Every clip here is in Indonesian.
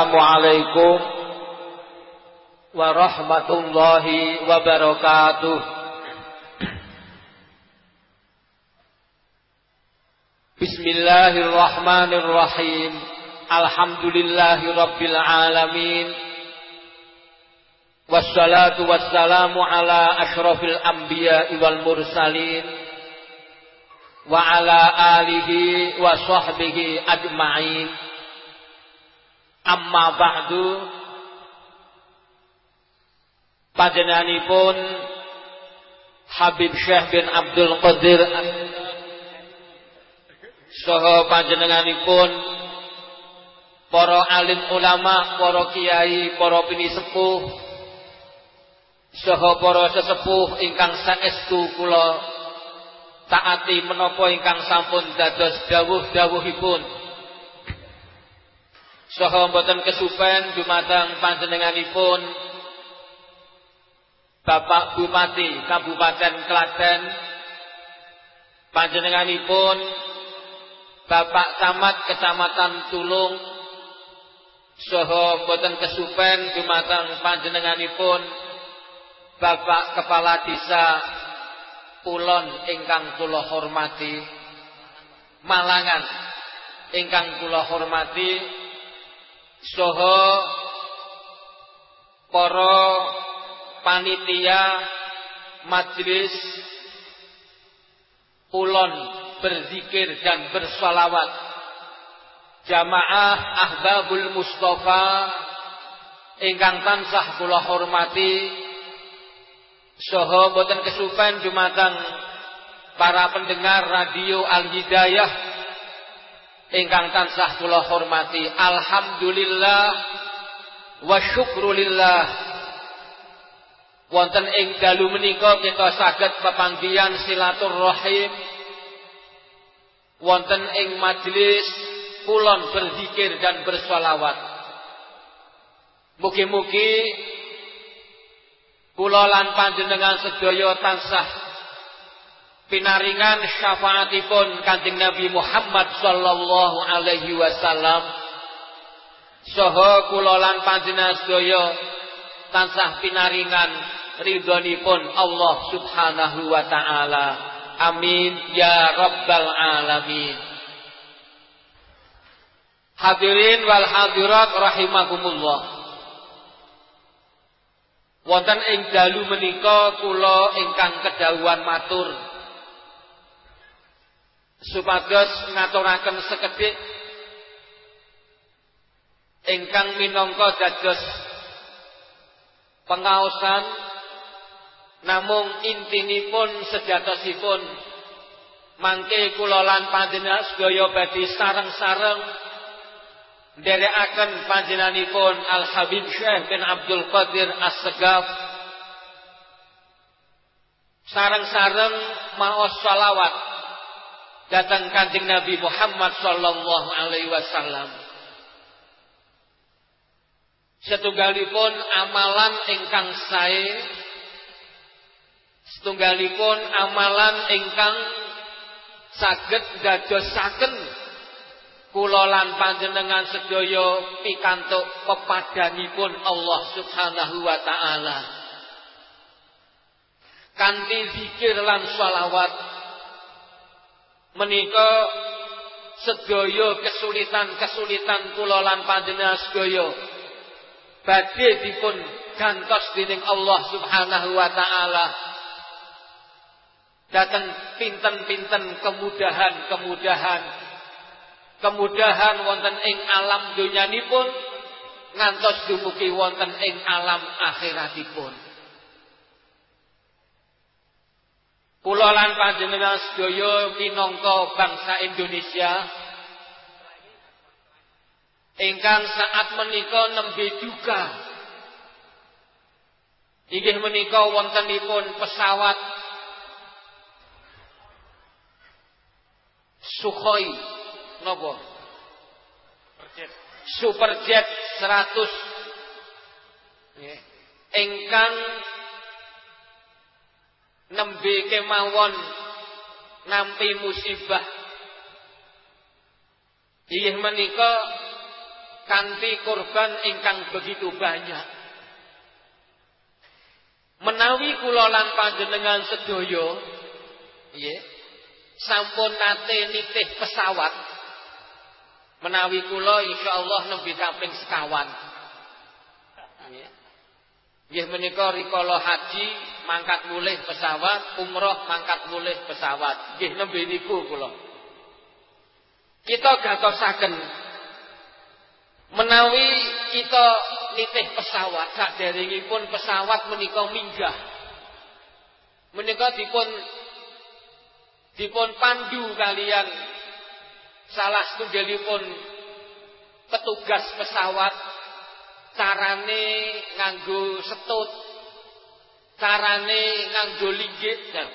Assalamualaikum warahmatullahi wabarakatuh. Bismillahirrahmanirrahim. Alhamdulillahi rabbil alamin. Wassalatu wassalamu ala ashrafil anbiya'i wal mursalin wa ala alihi wa sahbihi ajma'in. Amma ba'du. Panjenenganipun Habib Syekh bin Abdul Qadir. Saha panjenenganipun para alim ulama, para kiai, para pinisepuh saha para sesepuh ingkang saestu kula taati menapa ingkang sampun dados dawuh-dawuhipun saha mboten kesupen dumateng panjenenganipun Bapak Bupati Kabupaten Klaten. Panjenenganipun Bapak Camat Kecamatan Tulung. Saha mboten kesupen dumateng panjenenganipun Bapak Kepala Desa Kulon ingkang kula hormati. Malangan ingkang kula hormati soho para panitia majlis ulon berzikir dan bersalawat jamaah ahbabul mustafa ingkang tansah kula hormati soho boten kesupen dumateng para pendengar radio Al Hidayah ingkang tansah kula hormati alhamdulillah wa syukrulillah. Wonten ing dalu menika kita saged pepanggihan silaturahim wonten ing majelis kulon berzikir dan bersolawat. Mugi-mugi kula lan panjenengan sedaya tansah pinaringan syafaatipun Kanjeng Nabi Muhammad sallallahu alaihi wasallam. Saha kula lan panjenengan sedaya tansah pinaringan ridhonipun Allah Subhanahu wa taala. Amin. Ya rabbal alamin. Hadirin wal hadirat rahimakumullah. Wonten ing dalu menika kula ingkang kedawuhan matur supados ngaturaken sekedhik ingkang minangka dados pengaosan namung intinipun sejatosipun. Mangke kula lan panjenengan sedaya badhe sareng-sareng nderekaken panjenenganipun Al Habib Syekh bin Abdul Qadir As-Segaf. Sareng-sareng maos salawat datang kanjeng Nabi Muhammad sallallahu alaihi wasallam. Setunggalipun amalan ingkang sae setunggalipun amalan ingkang saged dadosaken kula lan panjenengan sedaya pikantuk pepadanipun Allah Subhanahu wa taala. Kanthi zikir lan shalawat menika sedaya kesulitan-kesulitan kula lan panjenengan sedaya badhe dipun gantos dening Allah Subhanahu wa taala. Datang pinten-pinten kemudahan-kemudahan. Kemudahan wonten ing alam donyanipun ngantos dumugi wonten ing alam akhiratipun Kula lan panjenengan sedaya minangka bangsa Indonesia ingkang saat menika nembe duka. Inggih menika wontenipun pesawat Sukhoi napa? Superjet 100 ingkang nembe kemawon nampi musibah inggih menika kanthi kurban ingkang begitu banyak. Menawi kula panjenengan sedaya nggih sampun nate nitih pesawat menawi kula insyaallah nembe kaping sekawan. Nggih. Nggih menika rikala haji mangkat mulih pesawat, umroh mangkat mulih pesawat. Nggih nembe niku kula. Kita gatosaken Menawi kita nitih pesawat saderengipun pesawat menika minggah. Menika dipun dipun pandu kalian salah setunggalipun petugas pesawat carane nganggo setut carane nganggo linggih dan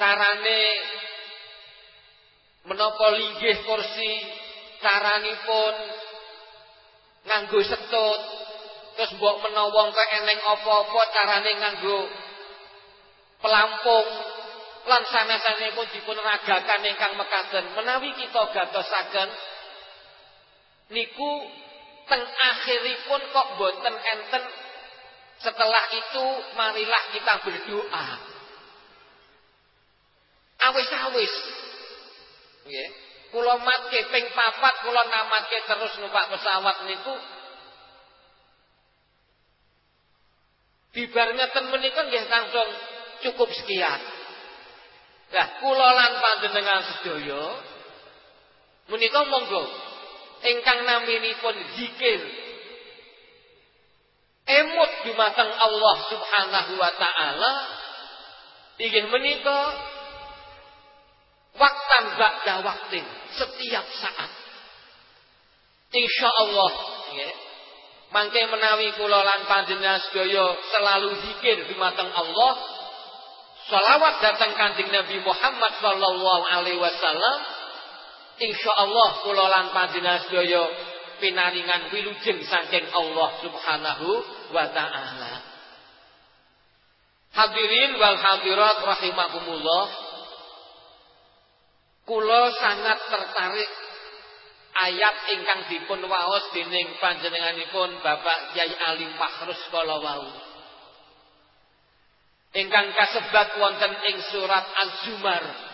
carane menapa linggih kursi caranipun nganggo setut terus mbok menawa kok eneng apa-apa carane nganggo pelampung lan sanes-sanesipun dipun ragakan ingkang mekaten. Menawi kita gatosaken niku teng akhiripun kok boten enten setelah itu marilah kita berdoa awis-awis nggih Kula matke ping papat kula namatke terus numpak pesawat niku. Bibar ngeten menika nggih langsung cukup sekian. Lah kula lan panjenengan sedaya menika monggo ingkang naminipun zikir emut dumateng Allah Subhanahu wa taala inggih menika waktan ba'da waktin setiap saat. Insya Allah, ya. Mangke menawi kula lan panjenengan sedaya selalu zikir dumateng Allah. Salawat datang kanjeng Nabi Muhammad sallallahu alaihi wasallam. Insya Allah kula lan panjenengan sedaya pinaringan wilujeng saking Allah Subhanahu wa taala. Hadirin wal hadirat rahimakumullah. Kula sangat tertarik ayat ingkang dipun waos dening panjenenganipun Bapak Kyai Alim Fahrus kala wau. Ingkang kasebat wonten ing surat Az-Zumar.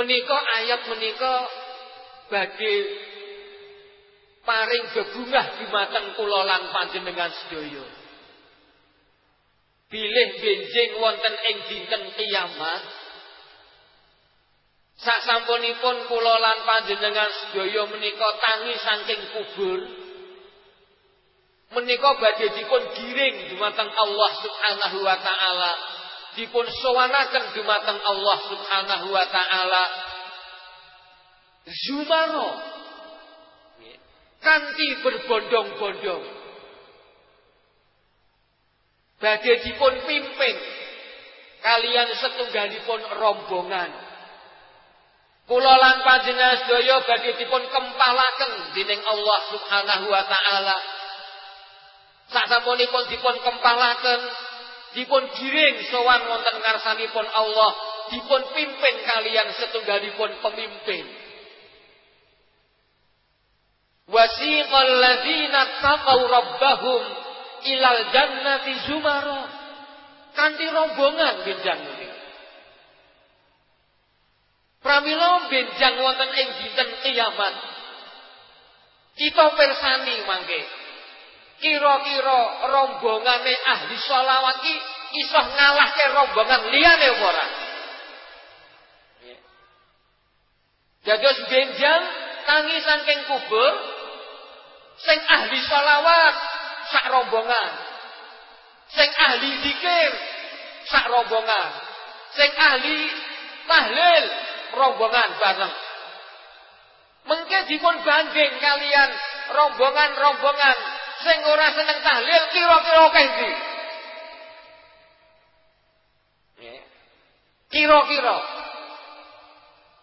menika ayat menika badhe paring bebungah dumateng kula lan panjenengan sedaya. Bilih benjing wonten ing dinten kiamat. Sak sampunipun kula lan panjenengan sedaya menika tangi saking kubur. Menika badhe dipun giring dumateng Allah Subhanahu wa taala. Dipun sowanaken dumateng Allah Subhanahu wa taala. Zumaro kanthi berbondong-bondong. Badhe dipun pimpin kalian setunggalipun rombongan. Kula lan panjenengan sedaya badhe dipun kempalaken dening Allah Subhanahu wa taala. Saksampunipun dipun kempalaken, dipun giring sowan wonten ngarsanipun Allah, dipun pimpin kalian setunggalipun pemimpin. Wasiqal ladzina taqaw rabbahum ilal jannati zumara. Kanthi rombongan benjang niki. Pramila benjang wonten ing dinten kiamat. Kita persani mangke. Kira-kira rombongane ahli sholawat ki iso ngalahke rombongan liyane apa ora? Dados benjang tangi saking kubur Sing ahli salawat sak rombongan. Sing ahli zikir sak rombongan. Sing ahli tahlil rombongan bareng. Mengke dipun banding kalian rombongan-rombongan sing ora seneng tahlil kira-kira akeh ndi? Kira-kira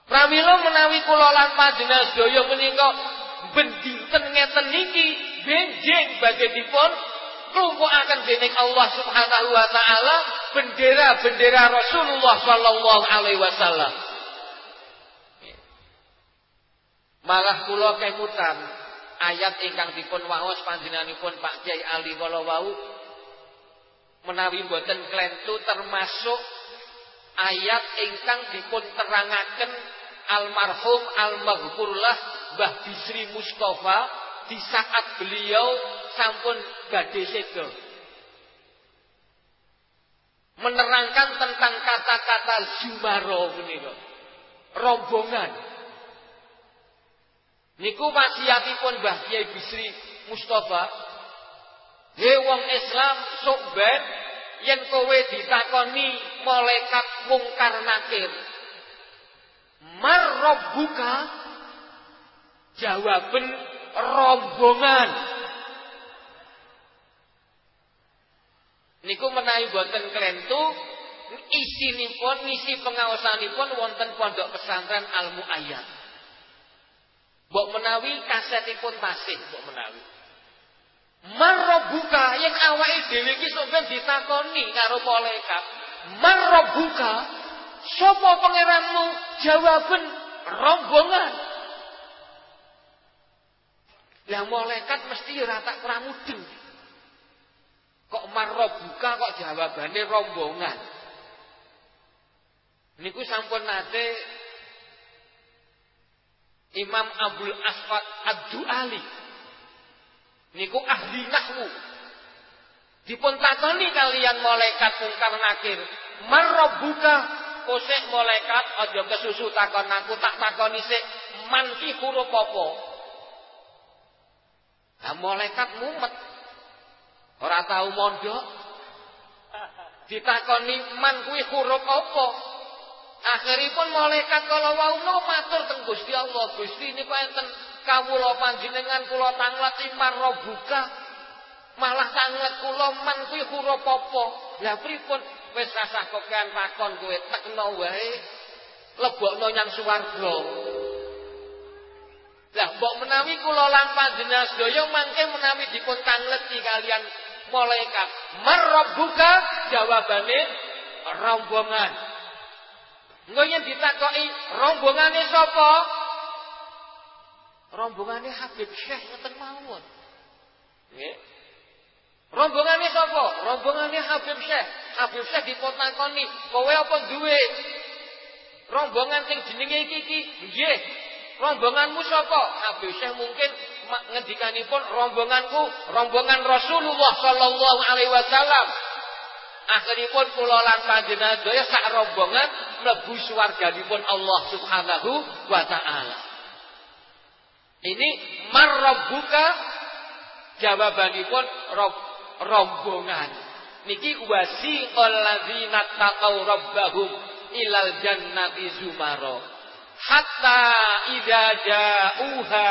Pramila menawi kula lan panjenengan sedaya menika ben dinten ngeten niki benjing bagedipun akan dening Allah Subhanahu wa taala bendera-bendera Rasulullah sallallahu alaihi wasallam. Malah kula kemutan ayat ingkang dipun waos panjenenganipun Pak Kiai Ali kala wau menawi boten klentu termasuk ayat ingkang dipun terangaken almarhum almaghfurlah Mbah Bisri Mustafa di saat beliau sampun badhe seda. Menerangkan tentang kata-kata Zumaro menika. Rombongan. Niku wasiatipun Mbah Kiai Bisri Mustafa. He wong Islam sok ben yen kowe ditakoni malaikat mungkar nakir. Marrabbuka jawaban rombongan. Niku menawi boten klentu isinipun misi pengawasanipun wonten pondok pesantren Al Muayyad. Mbok menawi kasetipun tasih mbok menawi. Marrobuka yang awake dhewe iki sampeyan ditakoni karo malaikat. Marrobuka sapa pangeranmu? Jawaban rombongan. Lah malaikat mesti ora tak pramudeng. Kok marrobuka kok jawabane rombongan. Niku sampun nate Imam Abdul Aswad Ad-Duali. Niku ahli nahwu. Dipun takoni kalian malaikat mungkar nakir, marrobuka kosek malaikat aja kesusu takon aku tak takoni sik man ki huruf apa? Nah, malaikat mumet. Ora tahu mondok. Ditakoni man kuwi huruf apa? Akhiripun malaikat kalau wau no matur teng Gusti Allah, Gusti niku enten kawula panjenengan kula tanglet imar robuka. Malah tanglet kula man kuwi huruf apa? Lah pripun wis rasah kokean takon kowe tekno wae. Lebokno nyang swarga. Lah mbok menawi kula lan panjenengan sedaya mangke menawi dipun tangleti kalian malaikat. Marabbuka jawabane rombongan. Engko yen ditakoki rombongane sapa? Rombongane Habib Syekh ngoten mawon. Nggih. Rombongane sapa? Rombongane Habib Syekh. Habib Syekh dipotakoni, kowe apa duwe? Rombongan sing jenenge iki iki. Nggih. Rombonganmu sapa? Habib Syekh mungkin ngendikanipun rombonganku, rombongan Rasulullah sallallahu alaihi wasallam. Akhiripun kula lan panjenengan daya sak rombongan mlebu swarganipun Allah Subhanahu wa taala. Ini marrabbuka jawabanipun rob, rombongan. Niki wasi alladzina taqaw rabbahum ilal jannati zumaro. Hatta idza ja'uha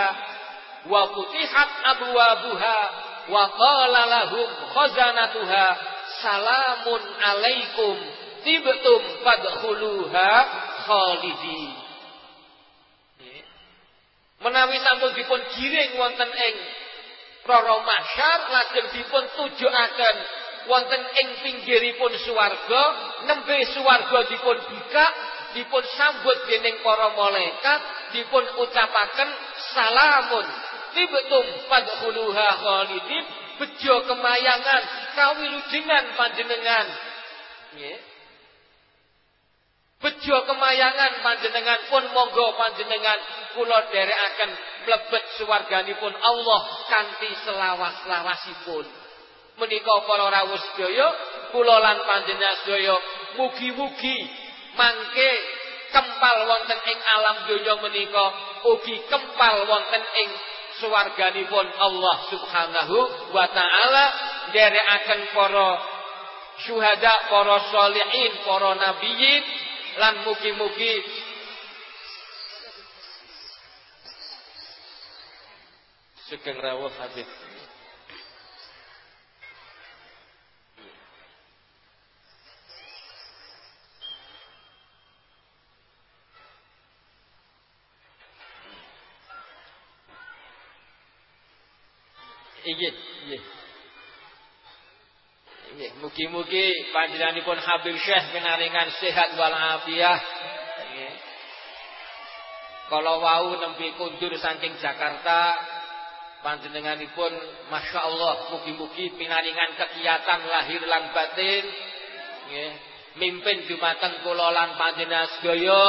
wa futihat abwabuha wa qala lahum khazanatuha salamun alaikum. Tibtum fadkhuluha khalidin. Menawi sampun dipun giring wonten ing rara mahsyar lajeng dipun tujukaken wonten ing pinggiripun swarga nembe swarga dipun bikak dipun sambut dening para malaikat dipun ucapaken salamun. Tibtum fadkhuluha khalidin bejo kemayangan kawilujengan panjenengan. Nggih. Bejo kemayangan panjenengan pun monggo panjenengan kula derekaken mlebet swarganipun Allah kanthi selawas-lawasipun. Menika para rawuh sedaya kula lan panjenengan sedaya mugi-mugi mangke kempal wonten ing alam donya menika ugi kempal wonten ing suwarganipun Allah Subhanahu wa taala nderekaken para syuhada, para sholihin, para nabiyin lan mugi-mugi sugeng rawuh Habib. Iya, iya. Iya, mugi-mugi panjenenganipun Habib Syekh pinaringan sehat wal afiah. Nggih. Kalau wau nembe kundur saking Jakarta panjenenganipun Masya Allah mugi-mugi pinaringan kegiatan lahir lan batin nggih mimpin dumateng kula lan panjenengan sedaya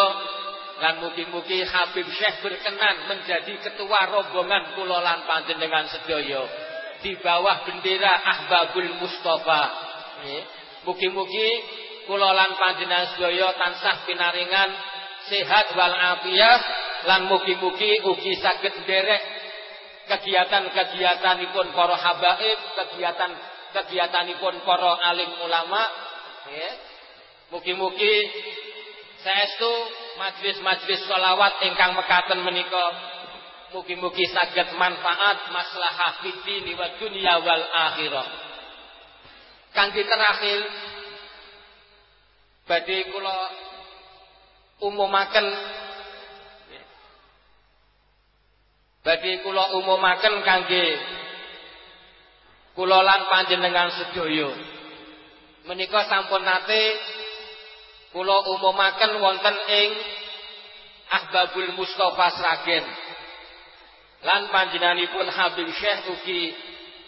lan mugi-mugi Habib Syekh berkenan menjadi ketua rombongan kula lan panjenengan sedaya di bawah bendera Ahbabul Mustafa. Mugi-mugi kula lan panjenengan sedaya tansah pinaringan sehat wal afiat lan mugi-mugi ugi saged nderek kegiatan-kegiatanipun para habaib, kegiatan-kegiatanipun para alim ulama. Mugi-mugi saestu majelis-majelis sholawat ingkang mekaten menika Mugi-mugi saged manfaat maslahah fitni wa dunya wal akhirah. Kangge terakhir badhe kula umumaken badhe kula umumaken kangge kula lan panjenengan sedaya. Menika sampun nate kula umumaken wonten ing Ahbabul Mustafa Sragen lan panjenenganipun Habib Syekh ugi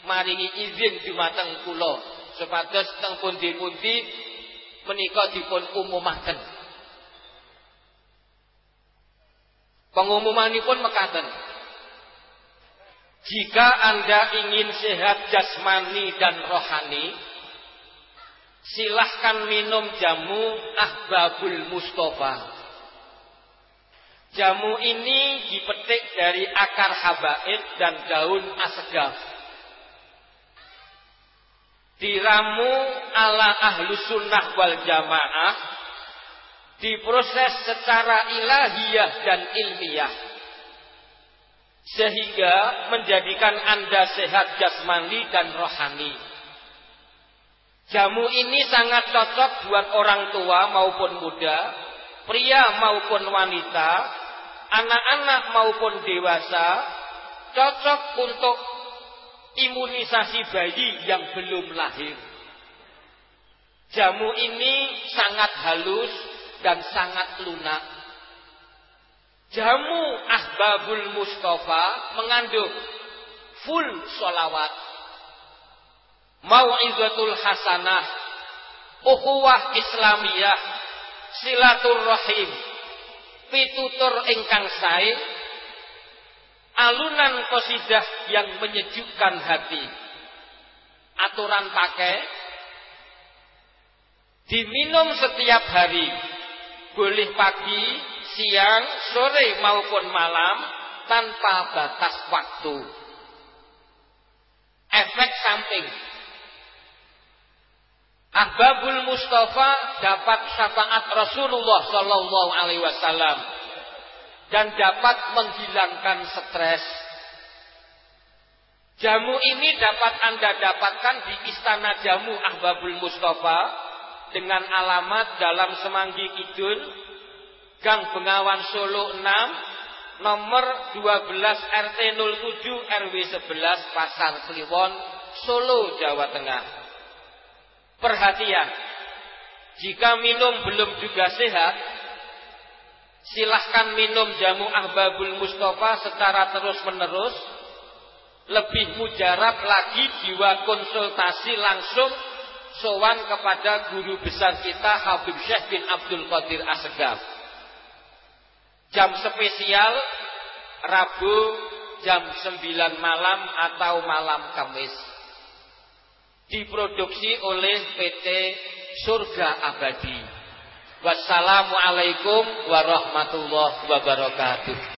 maringi izin dumateng kula supados teng pundi-pundi menika dipun umumaken. Pengumumanipun mekaten. Jika Anda ingin sehat jasmani dan rohani, silahkan minum jamu Ahbabul Mustafa. Jamu ini dipetik dari akar habaib dan daun asegaf. Diramu ala ahlu sunnah wal jamaah. Diproses secara ilahiyah dan ilmiah. Sehingga menjadikan Anda sehat jasmani dan rohani. Jamu ini sangat cocok buat orang tua maupun muda, pria maupun wanita, anak-anak maupun dewasa cocok untuk imunisasi bayi yang belum lahir. Jamu ini sangat halus dan sangat lunak. Jamu Ahbabul Mustafa mengandung full solawat, mau'izatul hasanah, ukhuwah Islamiyah, silaturrahim, pitutur ingkang sae alunan kosidah yang menyejukkan hati. Aturan pakai diminum setiap hari boleh pagi siang sore maupun malam tanpa batas waktu. Efek samping. Ahbabul Mustafa dapat syafaat Rasulullah Sallallahu Alaihi Wasallam dan dapat menghilangkan stres. Jamu ini dapat Anda dapatkan di Istana Jamu Ahbabul Mustafa dengan alamat dalam Semanggi Kidul, Gang Bengawan Solo 6, nomor 12 RT 07 RW 11 Pasar Kliwon, Solo, Jawa Tengah. Perhatian, jika minum belum juga sehat, silahkan minum jamu Ahbabul Mustafa secara terus-menerus. Lebih mujarab lagi jiwa konsultasi langsung sowan kepada guru besar kita Habib Syekh bin Abdul Qadir Asegaf. Jam spesial Rabu jam 9 malam atau malam Kamis diproduksi oleh PT Surga Abadi. Wassalamualaikum warahmatullahi wabarakatuh.